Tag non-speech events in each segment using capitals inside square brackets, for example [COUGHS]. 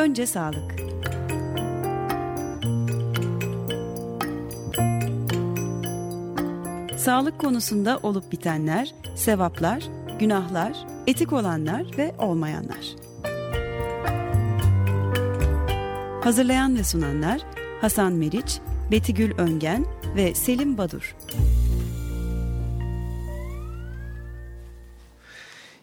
Önce sağlık. Sağlık konusunda olup bitenler, sevaplar, günahlar, etik olanlar ve olmayanlar. Hazırlayan ve sunanlar Hasan Meriç, Betigül Öngen ve Selim Badur.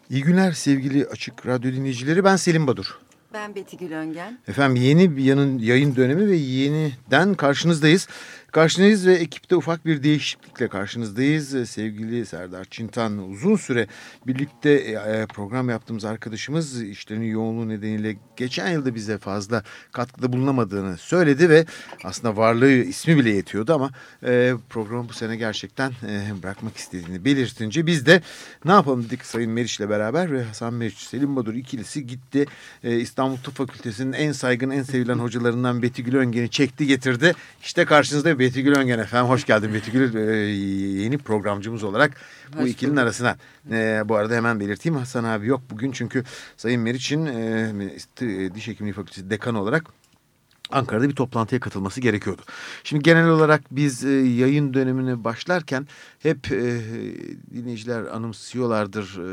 İyi günler sevgili Açık Radyo dinleyicileri. Ben Selim Badur. Ben Betigül Öngen. Efendim yeni bir yanın yayın dönemi ve yeniden karşınızdayız. Karşınızdayız ve ekipte ufak bir değişiklikle karşınızdayız. Ee, sevgili Serdar Çintan uzun süre birlikte e, e, program yaptığımız arkadaşımız işlerinin yoğunluğu nedeniyle geçen yılda bize fazla katkıda bulunamadığını söyledi ve aslında varlığı ismi bile yetiyordu ama e, programı bu sene gerçekten bırakmak istediğini belirtince biz de ne yapalım dedik Sayın Meriç'le beraber ve Hasan Meriç, Selim Badur ikilisi gitti İstanbul Tıp Fakültesi'nin en saygın en sevilen hocalarından Betigül Öngen'i çekti getirdi. İşte karşınızda Betigül Öngen efendim. Hoş geldin Betigül. Ee, yeni programcımız olarak bu Hoş ikilinin bulduk. arasına. Ee, bu arada hemen belirteyim Hasan abi yok bugün çünkü Sayın Meriç'in e, Diş Hekimliği Fakültesi dekanı olarak Ankara'da bir toplantıya katılması gerekiyordu. Şimdi genel olarak biz e, yayın dönemine başlarken hep e, dinleyiciler anımsıyorlardır. E,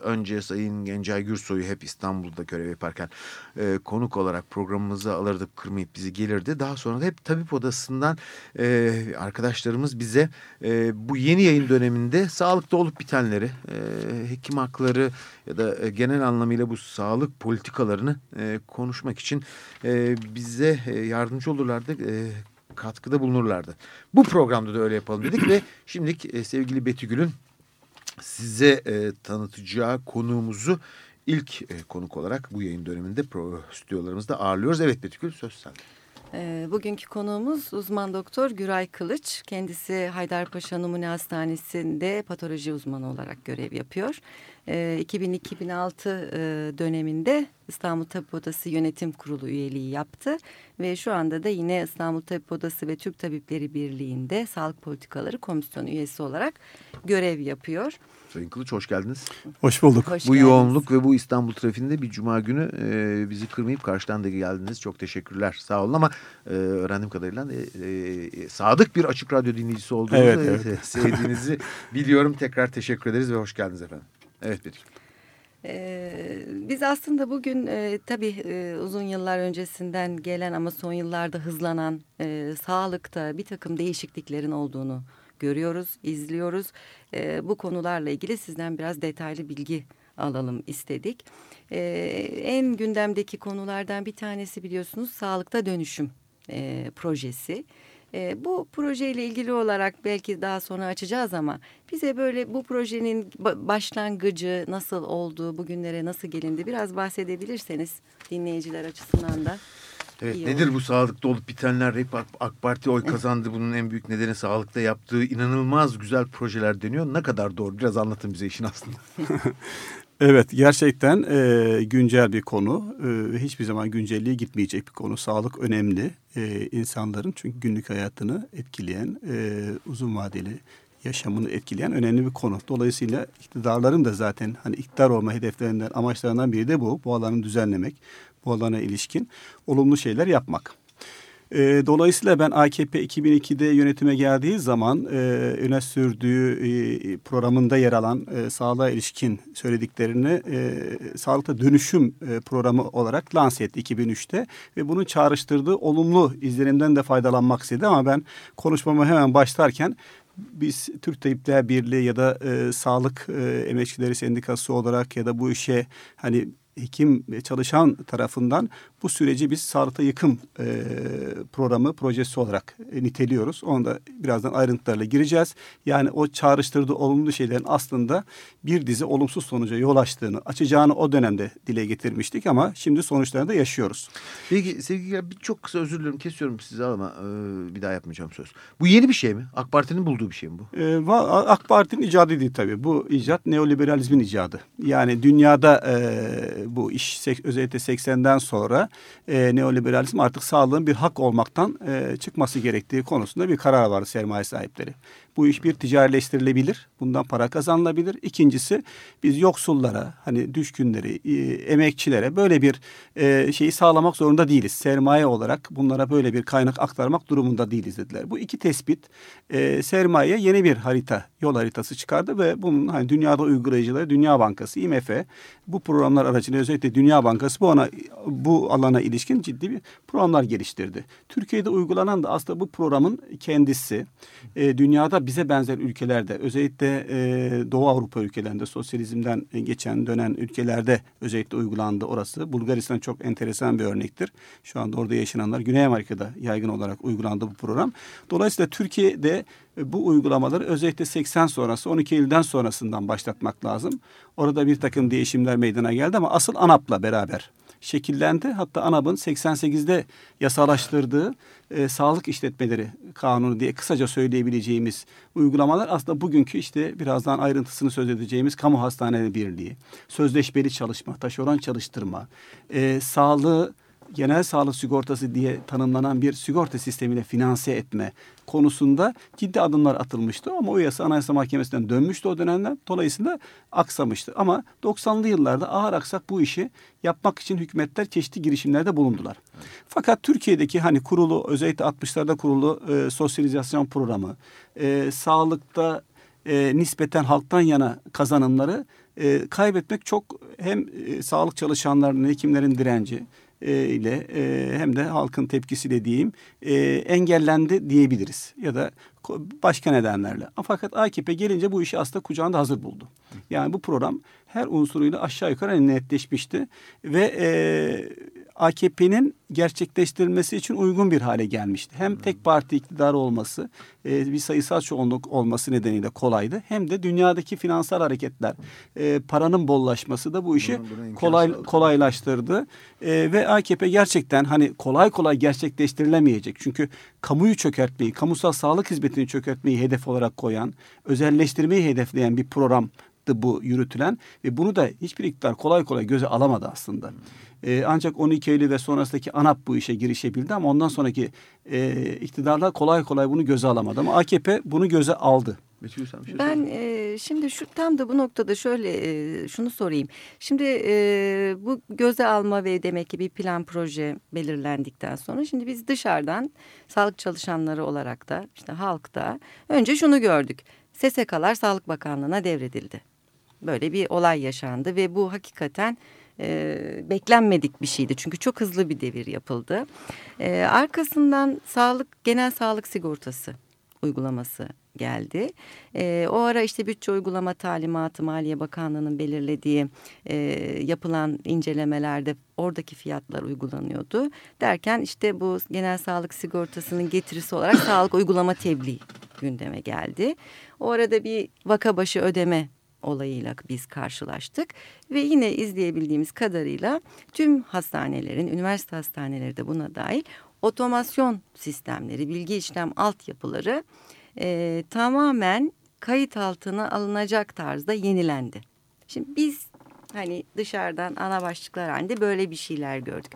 önce Sayın Gencay Gürsoy'u hep İstanbul'da görev yaparken e, konuk olarak programımızı alırdık, kırmayıp bizi gelirdi. Daha sonra da hep tabip odasından e, arkadaşlarımız bize e, bu yeni yayın döneminde sağlıkta olup bitenleri, e, hekim hakları ya da e, genel anlamıyla bu sağlık politikalarını e, konuşmak için e, bize e, yardımcı olurlardı, e, katkıda bulunurlardı. Bu programda da öyle yapalım dedik ve şimdilik e, sevgili Betügül'ün size tanıtacağı konuğumuzu ilk konuk olarak bu yayın döneminde pro, stüdyolarımızda ağırlıyoruz. Evet Betügül söz sende. E, bugünkü konuğumuz uzman doktor Güray Kılıç. Kendisi Haydarpaşa Numune Hastanesi'nde patoloji uzmanı olarak görev yapıyor. E, 2000-2006 e, döneminde İstanbul Tabip Odası Yönetim Kurulu üyeliği yaptı. Ve şu anda da yine İstanbul Tabip Odası ve Türk Tabipleri Birliği'nde Sağlık Politikaları Komisyonu üyesi olarak görev yapıyor. Sayın Kılıç hoş geldiniz. Hoş bulduk. Hoş bu geldiniz. yoğunluk ve bu İstanbul trafiğinde bir cuma günü e, bizi kırmayıp karşıdan da geldiniz. Çok teşekkürler. Sağ olun ama e, öğrendiğim kadarıyla e, e, sadık bir açık radyo dinleyicisi olduğunuzu evet, evet. sevdiğinizi [LAUGHS] biliyorum. Tekrar teşekkür ederiz ve hoş geldiniz efendim. Evet Betül. Ee, biz aslında bugün e, tabii e, uzun yıllar öncesinden gelen ama son yıllarda hızlanan e, sağlıkta bir takım değişikliklerin olduğunu görüyoruz, izliyoruz. Bu konularla ilgili sizden biraz detaylı bilgi alalım istedik. En gündemdeki konulardan bir tanesi biliyorsunuz sağlıkta dönüşüm e, projesi. E, bu projeyle ilgili olarak belki daha sonra açacağız ama bize böyle bu projenin başlangıcı nasıl oldu, bugünlere nasıl gelindi biraz bahsedebilirseniz dinleyiciler açısından da. Evet, nedir olur. bu sağlıkta olup bitenler? Hep AK Parti oy kazandı. Bunun en büyük nedeni sağlıkta yaptığı inanılmaz güzel projeler deniyor. Ne kadar doğru? Biraz anlatın bize işin aslında. [LAUGHS] evet, gerçekten e, güncel bir konu. E, hiçbir zaman güncelliğe gitmeyecek bir konu. Sağlık önemli. E, insanların çünkü günlük hayatını etkileyen, e, uzun vadeli yaşamını etkileyen önemli bir konu. Dolayısıyla iktidarların da zaten hani iktidar olma hedeflerinden, amaçlarından biri de bu. Bu alanı düzenlemek, bu alana ilişkin olumlu şeyler yapmak. E, dolayısıyla ben AKP 2002'de yönetime geldiği zaman e, öne sürdüğü e, programında yer alan e, sağlığa ilişkin söylediklerini e, sağlıkta dönüşüm e, programı olarak lanse etti 2003'te ve bunun çağrıştırdığı olumlu izlenimden de faydalanmak istedi. Ama ben konuşmama hemen başlarken biz Türk Tabipler Birliği ya da e, Sağlık e, Emekçileri Sendikası olarak ya da bu işe hani hekim çalışan tarafından bu süreci biz sağlıkta yıkım e, programı, projesi olarak e, niteliyoruz. Onu da birazdan ayrıntılarla gireceğiz. Yani o çağrıştırdığı olumlu şeylerin aslında bir dizi olumsuz sonuca yol açtığını, açacağını o dönemde dile getirmiştik ama şimdi sonuçlarını da yaşıyoruz. Peki sevgili bir çok kısa özür dilerim kesiyorum sizi ama e, bir daha yapmayacağım söz. Bu yeni bir şey mi? AK Parti'nin bulduğu bir şey mi bu? E, AK Parti'nin icadı değil tabii. Bu icat neoliberalizmin icadı. Yani dünyada e, bu iş özellikle 80'den sonra e, neoliberalizm artık sağlığın bir hak olmaktan e, çıkması gerektiği konusunda bir karar var sermaye sahipleri. Bu iş bir ticarileştirilebilir. Bundan para kazanılabilir. İkincisi biz yoksullara, hani düşkünleri, e, emekçilere böyle bir e, şeyi sağlamak zorunda değiliz. Sermaye olarak bunlara böyle bir kaynak aktarmak durumunda değiliz dediler. Bu iki tespit e, sermaye yeni bir harita, yol haritası çıkardı ve bunun hani dünyada uygulayıcıları Dünya Bankası, IMF bu programlar aracılığıyla özellikle Dünya Bankası bu ana bu alana ilişkin ciddi bir programlar geliştirdi. Türkiye'de uygulanan da aslında bu programın kendisi e, dünyada bize benzer ülkelerde özellikle e, Doğu Avrupa ülkelerinde sosyalizmden geçen dönen ülkelerde özellikle uygulandı orası. Bulgaristan çok enteresan bir örnektir. Şu anda orada yaşananlar Güney Amerika'da yaygın olarak uygulandı bu program. Dolayısıyla Türkiye'de bu uygulamaları özellikle 80 sonrası 12 Eylül'den sonrasından başlatmak lazım. Orada bir takım değişimler meydana geldi ama asıl ANAP'la beraber şekillendi. Hatta ANAP'ın 88'de yasalaştırdığı e, sağlık işletmeleri kanunu diye kısaca söyleyebileceğimiz uygulamalar aslında bugünkü işte birazdan ayrıntısını söz edeceğimiz kamu hastaneleri birliği, sözleşmeli çalışma, taşeron çalıştırma, e, sağlığı genel sağlık sigortası diye tanımlanan bir sigorta sistemiyle finanse etme konusunda ciddi adımlar atılmıştı. Ama o yasa Anayasa Mahkemesi'nden dönmüştü o dönemden. Dolayısıyla aksamıştı. Ama 90'lı yıllarda ağır aksak bu işi yapmak için hükümetler çeşitli girişimlerde bulundular. Fakat Türkiye'deki hani kurulu özellikle 60'larda kurulu e, sosyalizasyon programı, e, sağlıkta e, nispeten halktan yana kazanımları e, kaybetmek çok hem e, sağlık çalışanlarının, hekimlerin direnci, ile e, hem de halkın tepkisiyle diyeyim e, engellendi diyebiliriz ya da başka nedenlerle. Fakat AKP gelince bu işi aslında kucağında hazır buldu. Yani bu program her unsuruyla aşağı yukarı netleşmişti ve e, AKP'nin gerçekleştirilmesi için uygun bir hale gelmişti. Hem tek parti iktidarı olması, e, bir sayısal çoğunluk olması nedeniyle kolaydı. Hem de dünyadaki finansal hareketler, e, paranın bollaşması da bu işi kolay kolaylaştırdı. E, ve AKP gerçekten hani kolay kolay gerçekleştirilemeyecek. Çünkü kamuyu çökertmeyi, kamusal sağlık hizmetini çökertmeyi hedef olarak koyan, özelleştirmeyi hedefleyen bir program bu yürütülen ve bunu da hiçbir iktidar kolay kolay göze alamadı aslında. E, ancak 12 Eylül ve sonrasındaki ANAP bu işe girişebildi ama ondan sonraki e, iktidarlar kolay kolay bunu göze alamadı. Ama AKP bunu göze aldı. Şey ben e, şimdi şu tam da bu noktada şöyle e, şunu sorayım. Şimdi e, bu göze alma ve demek ki bir plan proje belirlendikten sonra şimdi biz dışarıdan sağlık çalışanları olarak da işte halkta önce şunu gördük. SSK'lar Sağlık Bakanlığı'na devredildi. Böyle bir olay yaşandı ve bu hakikaten e, beklenmedik bir şeydi. Çünkü çok hızlı bir devir yapıldı. E, arkasından sağlık genel sağlık sigortası uygulaması geldi. E, o ara işte bütçe uygulama talimatı Maliye Bakanlığı'nın belirlediği e, yapılan incelemelerde oradaki fiyatlar uygulanıyordu. Derken işte bu genel sağlık sigortasının getirisi olarak sağlık uygulama tebliği gündeme geldi. O arada bir vaka başı ödeme olayıyla biz karşılaştık ve yine izleyebildiğimiz kadarıyla tüm hastanelerin, üniversite hastaneleri de buna dahil otomasyon sistemleri, bilgi işlem altyapıları e, tamamen kayıt altına alınacak tarzda yenilendi. Şimdi biz hani dışarıdan ana başlıklar halinde böyle bir şeyler gördük.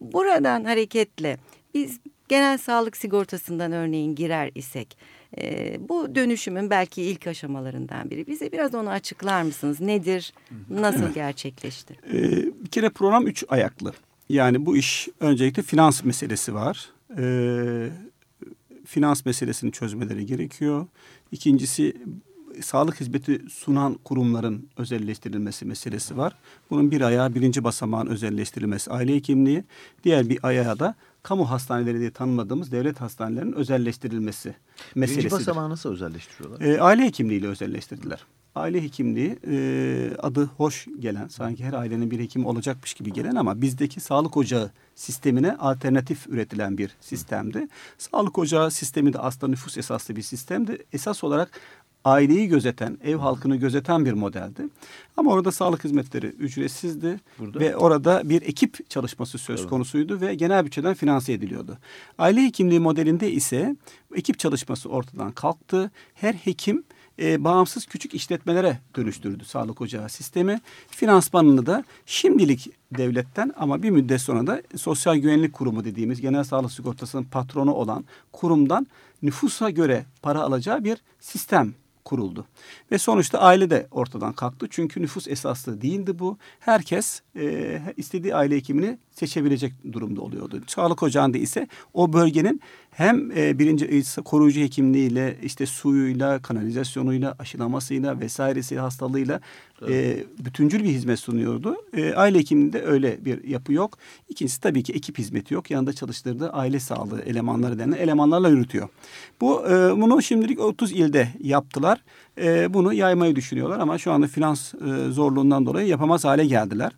Buradan hareketle biz genel sağlık sigortasından örneğin girer isek e, bu dönüşümün belki ilk aşamalarından biri. Bize biraz onu açıklar mısınız? Nedir? Nasıl gerçekleşti? E, bir kere program üç ayaklı. Yani bu iş öncelikle finans meselesi var. E, finans meselesini çözmeleri gerekiyor. İkincisi sağlık hizmeti sunan kurumların özelleştirilmesi meselesi var. Bunun bir ayağı birinci basamağın özelleştirilmesi aile hekimliği. Diğer bir ayağı da kamu hastaneleri diye tanımladığımız devlet hastanelerinin özelleştirilmesi meselesidir. Birinci basamağı nasıl özelleştiriyorlar? E, aile hekimliğiyle özelleştirdiler. Aile hekimliği e, adı hoş gelen, sanki her ailenin bir hekim olacakmış gibi gelen ama bizdeki sağlık ocağı sistemine alternatif üretilen bir sistemdi. Sağlık ocağı sistemi de aslında nüfus esaslı bir sistemdi. Esas olarak aileyi gözeten, ev halkını gözeten bir modeldi. Ama orada sağlık hizmetleri ücretsizdi Burada. ve orada bir ekip çalışması söz evet. konusuydu ve genel bütçeden finanse ediliyordu. Aile hekimliği modelinde ise ekip çalışması ortadan kalktı. Her hekim e, bağımsız küçük işletmelere dönüştürdü sağlık ocağı sistemi. Finansmanını da şimdilik devletten ama bir müddet sonra da Sosyal Güvenlik Kurumu dediğimiz genel sağlık sigortasının patronu olan kurumdan nüfusa göre para alacağı bir sistem kuruldu. Ve sonuçta aile de ortadan kalktı. Çünkü nüfus esaslı değildi bu. Herkes e, istediği aile hekimini seçebilecek durumda oluyordu. Sağlık ocağında ise o bölgenin hem e, birinci koruyucu hekimliğiyle işte suyuyla, kanalizasyonuyla, aşılamasıyla vesairesi hastalığıyla e, bütüncül bir hizmet sunuyordu. E, aile hekimliğinde öyle bir yapı yok. İkincisi tabii ki ekip hizmeti yok. Yanında çalıştırdığı aile sağlığı elemanları denen elemanlarla yürütüyor. Bu e, bunu şimdilik 30 ilde yaptılar. var. E, bunu yaymayı düşünüyorlar ama şu anda finans e, zorluğundan dolayı yapamaz hale geldiler.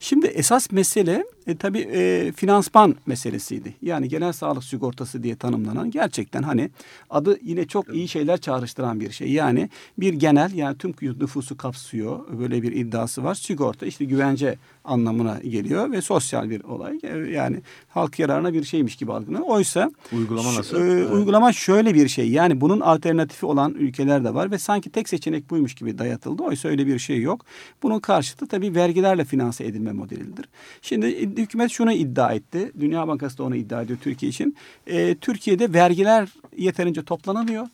Şimdi esas mesele e, tabii e, finansman meselesiydi. Yani genel sağlık sigortası diye tanımlanan gerçekten hani adı yine çok iyi şeyler çağrıştıran bir şey. Yani bir genel yani tüm nüfusu kapsıyor böyle bir iddiası var. Sigorta işte güvence anlamına geliyor ve sosyal bir olay. E, yani halk yararına bir şeymiş gibi algılanıyor. Oysa uygulama nasıl? E. Uygulama şöyle bir şey. Yani bunun alternatifi olan ülkeler de var ve sanki tek seçenek buymuş gibi dayatıldı. Oysa öyle bir şey yok. Bunun karşıtı tabii vergilerle finanse edilme modelidir. Şimdi hükümet şunu iddia etti. Dünya Bankası da onu iddia ediyor Türkiye için. E, Türkiye'de vergiler yeterince toplanamıyor.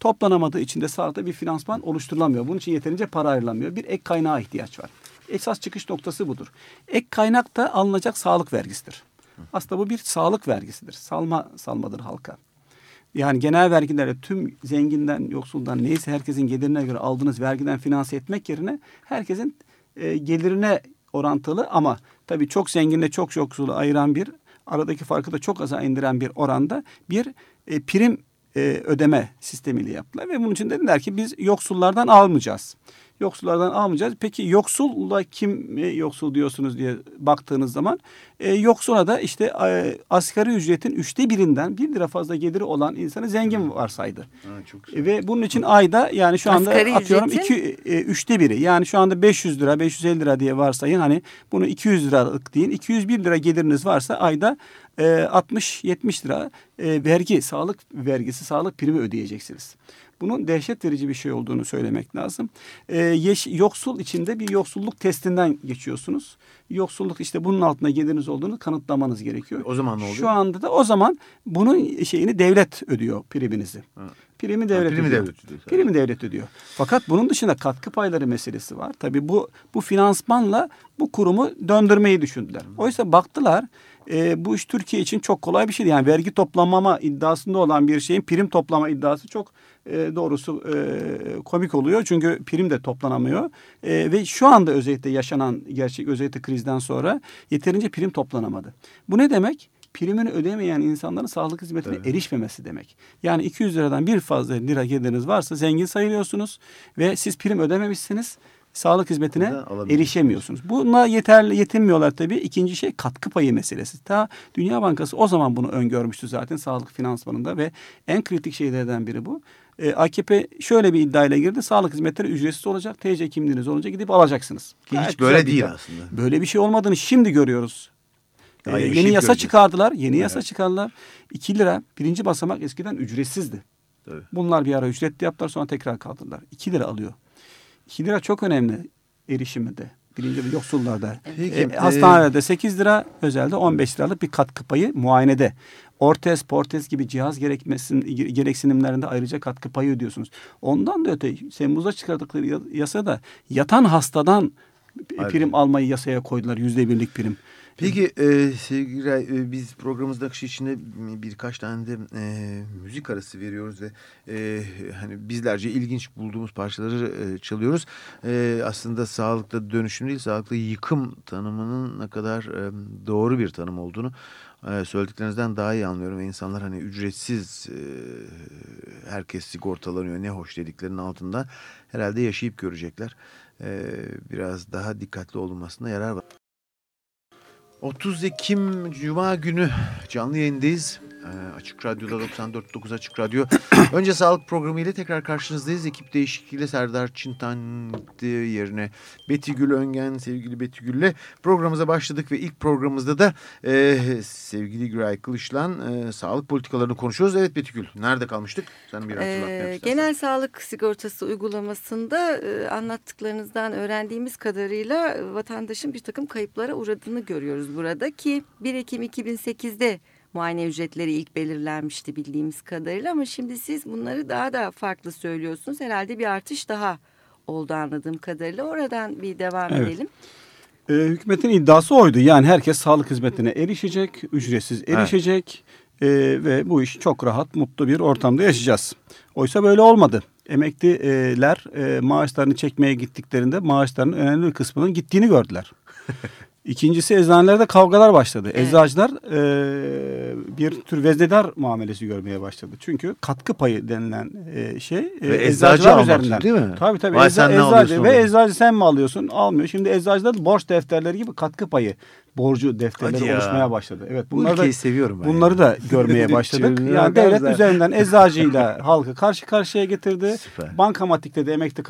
Toplanamadığı için de sağlıkta bir finansman oluşturulamıyor. Bunun için yeterince para ayrılamıyor. Bir ek kaynağa ihtiyaç var. Esas çıkış noktası budur. Ek kaynak da alınacak sağlık vergisidir. Aslında bu bir sağlık vergisidir. Salma salmadır halka. Yani genel vergilerle tüm zenginden, yoksuldan neyse herkesin gelirine göre aldığınız vergiden finanse etmek yerine herkesin e, gelirine orantılı ama tabii çok zenginle çok yoksulu ayıran bir aradaki farkı da çok aza indiren bir oranda bir e, prim e, ödeme sistemiyle yaptılar ve bunun için dediler ki biz yoksullardan almayacağız yoksullardan almayacağız. Peki yoksulla kim yoksul diyorsunuz diye baktığınız zaman e, yoksula da işte e, asgari ücretin üçte birinden bir lira fazla geliri olan insanı zengin varsaydı. Ha, çok güzel. Ve bunun için ayda yani şu anda asgari atıyorum ücretin... iki, e, üçte biri yani şu anda 500 lira 550 lira diye varsayın hani bunu 200 liralık deyin 201 lira geliriniz varsa ayda e, 60-70 lira e, vergi sağlık vergisi sağlık primi ödeyeceksiniz. Bunun dehşet verici bir şey olduğunu söylemek lazım. Ee, yeş, yoksul içinde bir yoksulluk testinden geçiyorsunuz. Yoksulluk işte bunun altında geliriniz olduğunu kanıtlamanız gerekiyor. O zaman ne oluyor? Şu anda da o zaman bunun şeyini devlet ödüyor priminizi. Ha. Primi devlet ha, primi ödüyor. Devlet ödüyor. Primi devlet ödüyor. Fakat bunun dışında katkı payları meselesi var. Tabii bu bu finansmanla bu kurumu döndürmeyi düşündüler. Oysa baktılar e, bu iş Türkiye için çok kolay bir şey. Yani vergi toplamama iddiasında olan bir şeyin prim toplama iddiası çok e, doğrusu e, komik oluyor. Çünkü prim de toplanamıyor. E, ve şu anda özellikle yaşanan gerçek özellikle krizden sonra yeterince prim toplanamadı. Bu ne demek? primini ödemeyen insanların sağlık hizmetine evet. erişmemesi demek. Yani 200 liradan bir fazla lira geliriniz varsa zengin sayılıyorsunuz ve siz prim ödememişsiniz sağlık hizmetine erişemiyorsunuz. Buna yeterli yetinmiyorlar tabii. İkinci şey katkı payı meselesi. Ta Dünya Bankası o zaman bunu öngörmüştü zaten sağlık finansmanında ve en kritik şeylerden biri bu. E, AKP şöyle bir iddiayla girdi. Sağlık hizmetleri ücretsiz olacak. TC kimliğiniz olunca gidip alacaksınız. Ki hiç böyle değil aslında. Böyle bir şey olmadığını şimdi görüyoruz. Ee, yeni yasa göreceğiz. çıkardılar. Yeni evet. yasa çıkardılar. 2 lira birinci basamak eskiden ücretsizdi. Evet. Bunlar bir ara ücretli yaptılar sonra tekrar kaldırdılar. 2 lira alıyor. 2 lira çok önemli erişimde. Birinci yoksullarda. Peki, e, hastanede 8 lira, özelde 15 liralık bir katkı payı muayenede. Ortez, portez gibi cihaz gereksinimlerinde ayrıca katkı payı ödüyorsunuz. Ondan da öte Temmuz'da çıkardıkları yasada yatan hastadan Aynen. prim almayı yasaya koydular. Yüzde birlik prim. Peki e, sevgili e, biz programımızda akışı içinde birkaç tane de e, müzik arası veriyoruz ve e, hani bizlerce ilginç bulduğumuz parçaları e, çalıyoruz. E, aslında sağlıklı dönüşüm değil, sağlıklı yıkım tanımının ne kadar e, doğru bir tanım olduğunu e, söylediklerinizden daha iyi anlıyorum. Ve insanlar hani ücretsiz e, herkes sigortalanıyor ne hoş dediklerinin altında herhalde yaşayıp görecekler. E, biraz daha dikkatli olunmasında yarar var. 30 Ekim Cuma günü canlı yayındayız. Açık Radyo'da 94.9 Açık Radyo. [COUGHS] Önce sağlık programı ile tekrar karşınızdayız. Ekip değişikliğiyle Serdar Çintan yerine Beti Gül Öngen, sevgili Beti Gül'le programımıza başladık ve ilk programımızda da e, sevgili Güray Kılıçlan e, sağlık politikalarını konuşuyoruz. Evet Beti Gül, nerede kalmıştık? Sen bir hatırlat. Ee, genel sağlık sigortası uygulamasında e, anlattıklarınızdan öğrendiğimiz kadarıyla vatandaşın bir takım kayıplara uğradığını görüyoruz burada ki 1 Ekim 2008'de muayene ücretleri ilk belirlenmişti bildiğimiz kadarıyla ama şimdi siz bunları daha da farklı söylüyorsunuz. Herhalde bir artış daha oldu anladığım kadarıyla. Oradan bir devam evet. edelim. Ee, hükümetin iddiası oydu. Yani herkes sağlık hizmetine erişecek, ücretsiz erişecek evet. e, ve bu iş çok rahat, mutlu bir ortamda yaşayacağız. Oysa böyle olmadı. Emekliler e, maaşlarını çekmeye gittiklerinde maaşlarının önemli bir kısmının gittiğini gördüler. [LAUGHS] İkincisi eczanelerde kavgalar başladı. Evet. Eczacılar e, bir tür veznedar muamelesi görmeye başladı. Çünkü katkı payı denilen e, şey e, ve eczacılar üzerinden. değil mi? Tabii tabii. Vay, ecza, eczacı ve eczacı sen mi alıyorsun? Almıyor. Şimdi eczacılar borç defterleri gibi katkı payı borcu defterleri oluşmaya başladı. Evet bunları da seviyorum ben bunları yani. da görmeye başladık. [LAUGHS] yani devlet üzerinden [LAUGHS] eczacıyla halkı karşı karşıya getirdi. Süper. Bankamatikte de emekli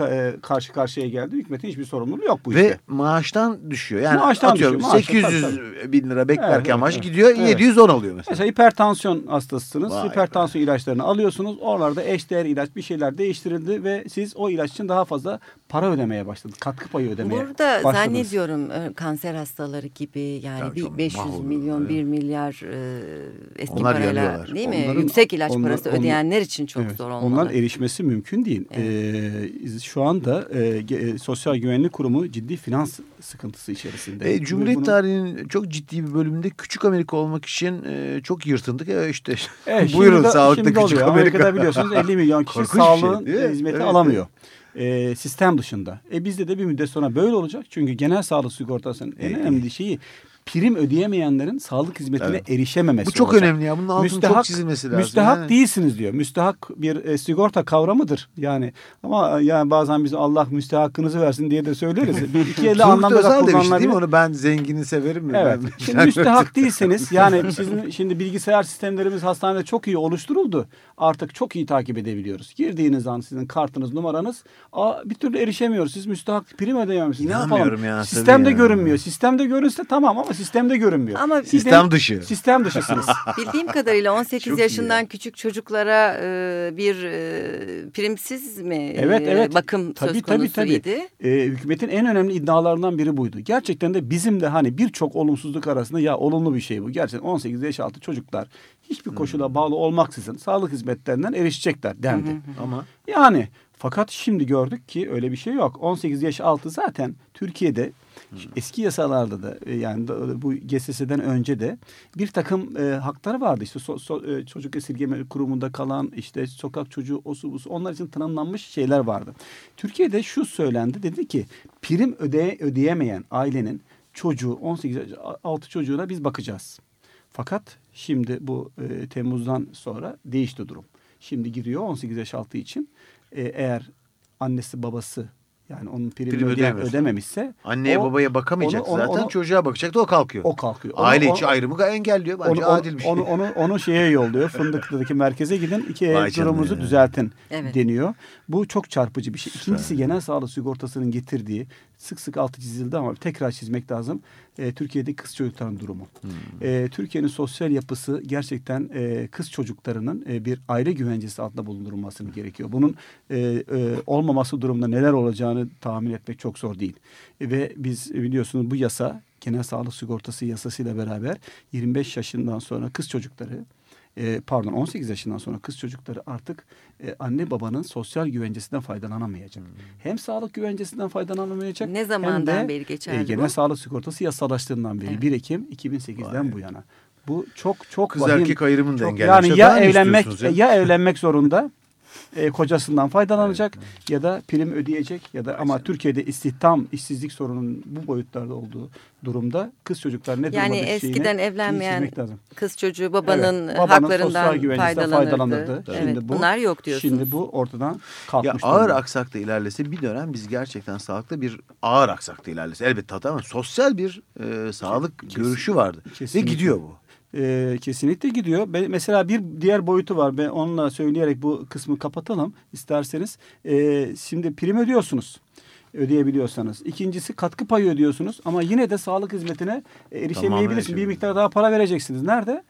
karşı karşıya geldi. Hükümetin hiçbir sorumluluğu yok bu Ve işte. Ve maaştan düşüyor. Yani maaştan atıyorum düşüyor, 800 tabii. bin lira beklerken evet, maaş evet, gidiyor evet. 710 alıyor mesela. Mesela hipertansiyon hastasısınız. Vay hipertansiyon be. ilaçlarını alıyorsunuz. Oralarda eşdeğer ilaç bir şeyler değiştirildi ve siz o ilaç için daha fazla para ödemeye başladınız. Katkı payı ödemeye Burada başladınız. zannediyorum kanser hastaları gibi yani ya bir 500 milyon, evet. 1 milyar e, eski onlar parayla yanıyorlar. değil mi? Onların, Yüksek ilaç onlar, parası onlar, ödeyenler için çok evet, zor olmalı. Onlar erişmesi mümkün değil. Evet. Ee, şu anda e, e, Sosyal Güvenlik Kurumu ciddi finans sıkıntısı içerisinde. E, Cumhuriyet bunu... tarihinin çok ciddi bir bölümünde küçük Amerika olmak için e, çok yırtındık. E, işte [LAUGHS] evet, buyurun de, sağlıkta küçük oluyor. Amerika. Amerika'da biliyorsunuz 50 milyon kişi sağlığın şey, hizmeti evet, alamıyor. Evet e, sistem dışında. E bizde de bir müddet sonra böyle olacak. Çünkü genel sağlık sigortasının en önemli şeyi prim ödeyemeyenlerin sağlık hizmetine evet. erişememesi Bu çok olacak. önemli ya. Bunun altını müstehak, çok çizilmesi lazım. Müstehak yani. değilsiniz diyor. Müstehak bir e, sigorta kavramıdır. Yani ama e, yani bazen biz Allah müstehakkınızı versin diye de söyleriz. [LAUGHS] İki elle anlamda da kullanılabilir. değil mi onu? Ben zengini severim. Mi? Evet. Ben şimdi müstehak değilseniz [LAUGHS] yani sizin şimdi bilgisayar sistemlerimiz hastanede çok iyi oluşturuldu. Artık çok iyi takip edebiliyoruz. Girdiğiniz an sizin kartınız, numaranız aa, bir türlü erişemiyoruz. Siz müstehak prim ödeyememişsiniz. Ne yapalım? Ya, Sistemde görünmüyor. Sistemde görünse tamam ama sistemde görünmüyor. Ama sistem, sistem dışı. Sistem dışısınız. [LAUGHS] Bildiğim kadarıyla 18 Çok yaşından iyi. küçük çocuklara e, bir e, primsiz mi evet, e, evet. bakım tabii, söz konusuydu? Tabii, tabii. E, hükümetin en önemli iddialarından biri buydu. Gerçekten de bizim de hani birçok olumsuzluk arasında ya olumlu bir şey bu. Gerçekten 18 yaş altı çocuklar hiçbir koşula bağlı olmaksızın sağlık hizmetlerinden erişecekler dendi. Ama yani fakat şimdi gördük ki öyle bir şey yok. 18 yaş altı zaten Türkiye'de Eski yasalarda da e, yani bu GSS'den önce de bir takım e, hakları vardı. İşte so, so, e, çocuk esirgeme kurumunda kalan işte sokak çocuğu osu busu onlar için tanımlanmış şeyler vardı. Türkiye'de şu söylendi dedi ki prim öde, ödeyemeyen ailenin çocuğu 18 yaş altı çocuğuna biz bakacağız. Fakat şimdi bu e, Temmuz'dan sonra değişti durum. Şimdi giriyor 18 yaş altı için e, eğer annesi babası yani onun primini Prim ödeyen, ödememişse. Anneye o, babaya bakamayacak onu, zaten onu, çocuğa bakacaktı o kalkıyor. O kalkıyor. Aile içi ayrımı engelliyor. Bence onu, adil bir şey. Onu, onu, onu şeye yolluyor. Fındıklı'daki merkeze gidin. iki durumunuzu düzeltin evet. deniyor. Bu çok çarpıcı bir şey. İkincisi genel sağlık sigortasının getirdiği sık sık altı çizildi ama tekrar çizmek lazım. E, Türkiye'de kız çocukların durumu. Hmm. E, Türkiye'nin sosyal yapısı gerçekten e, kız çocuklarının e, bir aile güvencesi altında bulundurulmasını gerekiyor. Bunun e, e, olmaması durumunda neler olacağını tahmin etmek çok zor değil. E, ve biz biliyorsunuz bu yasa genel sağlık sigortası yasasıyla beraber 25 yaşından sonra kız çocukları e, pardon 18 yaşından sonra kız çocukları artık e, anne babanın sosyal güvencesinden faydalanamayacak. Hmm. Hem sağlık güvencesinden faydalanamayacak ne zamandan hem de beri geçerli e, genel bu? sağlık sigortası yasalaştığından beri evet. 1 Ekim 2008'den Vay. bu yana. Bu çok çok kız vahim, erkek ayrımını da Yani ya evlenmek ya? ya evlenmek zorunda e, kocasından faydalanacak evet. ya da prim ödeyecek ya da ama Türkiye'de istihdam, işsizlik sorunun bu boyutlarda olduğu durumda kız çocuklar ne Yani eskiden evlenmeyen kız çocuğu babanın, evet, babanın haklarından faydalanırdı. faydalanırdı. Evet. Şimdi bu, bunlar yok diyorsunuz. Şimdi bu ortadan kalkmış. Ya ağır aksakta ilerlese bir dönem biz gerçekten sağlıkta bir ağır aksakta ilerlese elbette hata ama sosyal bir e, sağlık Kesin, görüşü vardı. Kesinlikle. Ve gidiyor bu. E, kesinlikle gidiyor. Be, mesela bir diğer boyutu var. Ben onunla söyleyerek bu kısmı kapatalım isterseniz. E, şimdi prim ödüyorsunuz ödeyebiliyorsanız. İkincisi katkı payı ödüyorsunuz ama yine de sağlık hizmetine erişemeyebilirsiniz. Bir miktar daha para vereceksiniz. Nerede?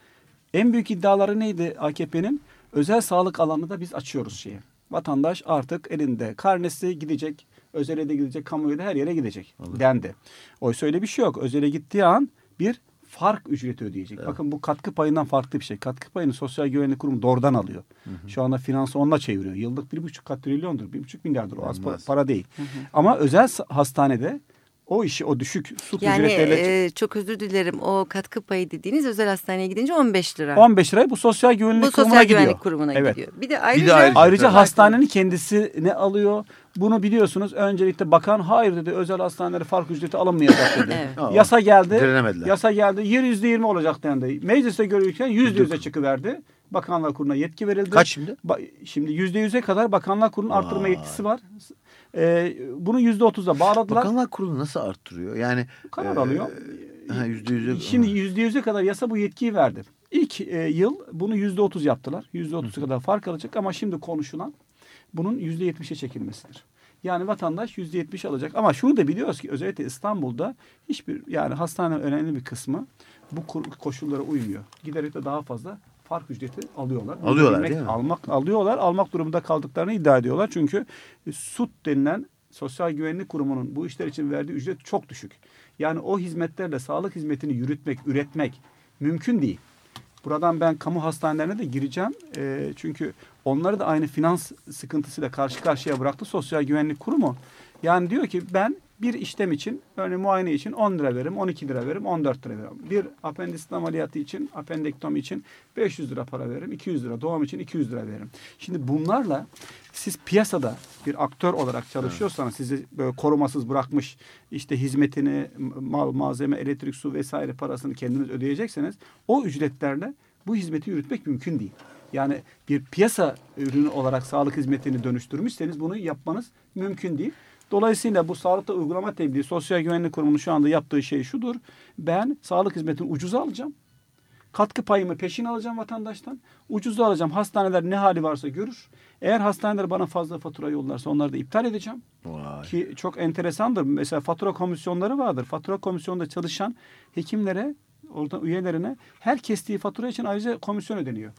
En büyük iddiaları neydi AKP'nin? Özel sağlık alanını da biz açıyoruz şeye. Vatandaş artık elinde karnesi gidecek, özele de gidecek, kamuya da her yere gidecek Anladım. dendi. Oysa öyle bir şey yok. Özele gittiği an bir fark ücreti ödeyecek. Evet. Bakın bu katkı payından farklı bir şey. Katkı payını Sosyal Güvenlik Kurumu doğrudan alıyor. Hı hı. Şu anda finansı onunla çeviriyor. Yıllık bir buçuk kat trilyondur. Bir buçuk milyardır o az para değil. Hı hı. Ama özel hastanede o işi o düşük su yani, ücretlerle... E, çok özür dilerim o katkı payı dediğiniz özel hastaneye gidince 15 lira. 15 lira bu sosyal güvenlik bu kurumuna sosyal gidiyor. güvenlik kurumuna evet. gidiyor. Bir de ayrıca, bir de ayrıca, ayrıca hastanenin kendisi ne alıyor? Bunu biliyorsunuz öncelikle bakan hayır dedi özel hastaneleri fark ücreti alınmayacak dedi. [LAUGHS] evet. Yasa geldi. Yasa geldi. Yer yüzde yirmi olacak dendi. Mecliste görülürken yüzde yüze çıkıverdi. Bakanlar Kurulu'na yetki verildi. Kaç şimdi? Ba şimdi yüzde yüze kadar Bakanlar Kurulu'nun arttırma yetkisi var. Ee, bunu yüzde otuza bağladılar. Bakanlar Kurulu nasıl arttırıyor? Yani karar e, alıyor. Yüzde yüze. Şimdi yüzde yüze kadar yasa bu yetkiyi verdi. İlk e, yıl bunu yüzde otuz yaptılar. Yüzde otuza kadar fark alacak ama şimdi konuşulan bunun yüzde yetmişe çekilmesidir. Yani vatandaş yüzde yetmiş alacak. Ama şunu da biliyoruz ki özellikle İstanbul'da hiçbir yani hastanenin önemli bir kısmı bu koşullara uymuyor. Giderek de daha fazla fark ücreti alıyorlar. Alıyorlar Bilmek, değil mi? Almak, alıyorlar. Almak durumunda kaldıklarını iddia ediyorlar. Çünkü e, SUT denilen Sosyal Güvenlik Kurumu'nun bu işler için verdiği ücret çok düşük. Yani o hizmetlerle sağlık hizmetini yürütmek, üretmek mümkün değil. Buradan ben kamu hastanelerine de gireceğim. E, çünkü onları da aynı finans sıkıntısıyla karşı karşıya bıraktı Sosyal Güvenlik Kurumu. Yani diyor ki ben bir işlem için örneğin muayene için 10 lira veririm, 12 lira veririm, 14 lira veririm. Bir apendisit ameliyatı için, apendektomi için 500 lira para veririm, 200 lira. Doğum için 200 lira veririm. Şimdi bunlarla siz piyasada bir aktör olarak çalışıyorsanız evet. sizi böyle korumasız bırakmış işte hizmetini, mal, malzeme, elektrik, su vesaire parasını kendiniz ödeyecekseniz o ücretlerle bu hizmeti yürütmek mümkün değil. Yani bir piyasa ürünü olarak sağlık hizmetini dönüştürmüşseniz bunu yapmanız mümkün değil. Dolayısıyla bu sağlıkta uygulama tebliği Sosyal Güvenlik Kurumu'nun şu anda yaptığı şey şudur. Ben sağlık hizmetini ucuza alacağım. Katkı payımı peşin alacağım vatandaştan. Ucuza alacağım. Hastaneler ne hali varsa görür. Eğer hastaneler bana fazla fatura yollarsa onları da iptal edeceğim. Vay. Ki çok enteresandır. Mesela fatura komisyonları vardır. Fatura komisyonunda çalışan hekimlere orada üyelerine her kestiği fatura için ayrıca komisyon ödeniyor.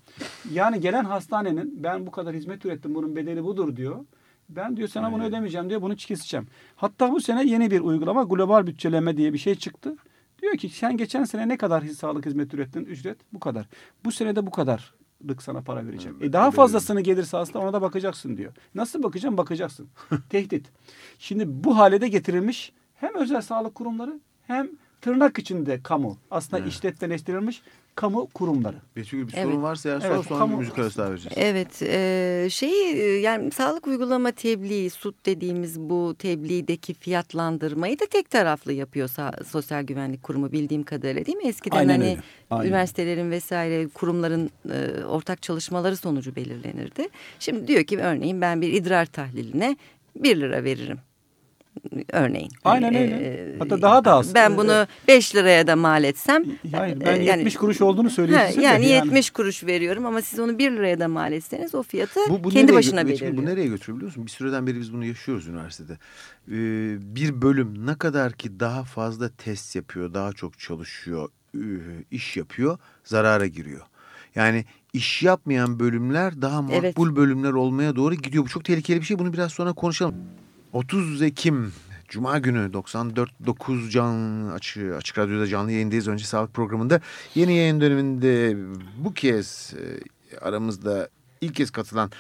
Yani gelen hastanenin ben bu kadar hizmet ürettim bunun bedeli budur diyor. Ben diyor sana Aynen. bunu ödemeyeceğim diyor bunu keseceğim. Hatta bu sene yeni bir uygulama global bütçeleme diye bir şey çıktı. Diyor ki sen geçen sene ne kadar sağlık hizmeti ürettin ücret bu kadar. Bu sene de bu kadar sana para vereceğim. Evet, e daha fazlasını gelirse aslında ona da bakacaksın diyor. Nasıl bakacağım? Bakacaksın. [LAUGHS] Tehdit. Şimdi bu hale de getirilmiş hem özel sağlık kurumları hem tırnak içinde kamu aslında evet. işletmeleştirilmiş kamu kurumları. Betül bir evet. sorun varsa ya evet, sonra kamu... müzik arası vereceğiz. Evet e, şeyi e, yani sağlık uygulama tebliği SUT dediğimiz bu tebliğdeki fiyatlandırmayı da tek taraflı yapıyor Sosyal Güvenlik Kurumu bildiğim kadarıyla değil mi? Eskiden Aynen hani öyle. Aynen. üniversitelerin vesaire kurumların e, ortak çalışmaları sonucu belirlenirdi. Şimdi diyor ki örneğin ben bir idrar tahliline bir lira veririm örneğin. Aynen hani, öyle. E, Hatta daha da az. Ben bunu 5 liraya da mal etsem. Hayır ben e, yani, 70 kuruş olduğunu söylüyorsun. Yani, yani 70 kuruş veriyorum ama siz onu 1 liraya da mal etseniz o fiyatı bu, bu kendi başına belirliyor. Bu nereye götürüyor biliyor musun? Bir süreden beri biz bunu yaşıyoruz üniversitede. Ee, bir bölüm ne kadar ki daha fazla test yapıyor, daha çok çalışıyor, iş yapıyor, zarara giriyor. Yani iş yapmayan bölümler daha makbul evet. bölümler olmaya doğru gidiyor. Bu çok tehlikeli bir şey. Bunu biraz sonra konuşalım. 30 Ekim Cuma günü 94.9 can açık, açık radyoda canlı yayındayız. Önce sağlık programında yeni yayın döneminde bu kez e, aramızda ilk kez katılan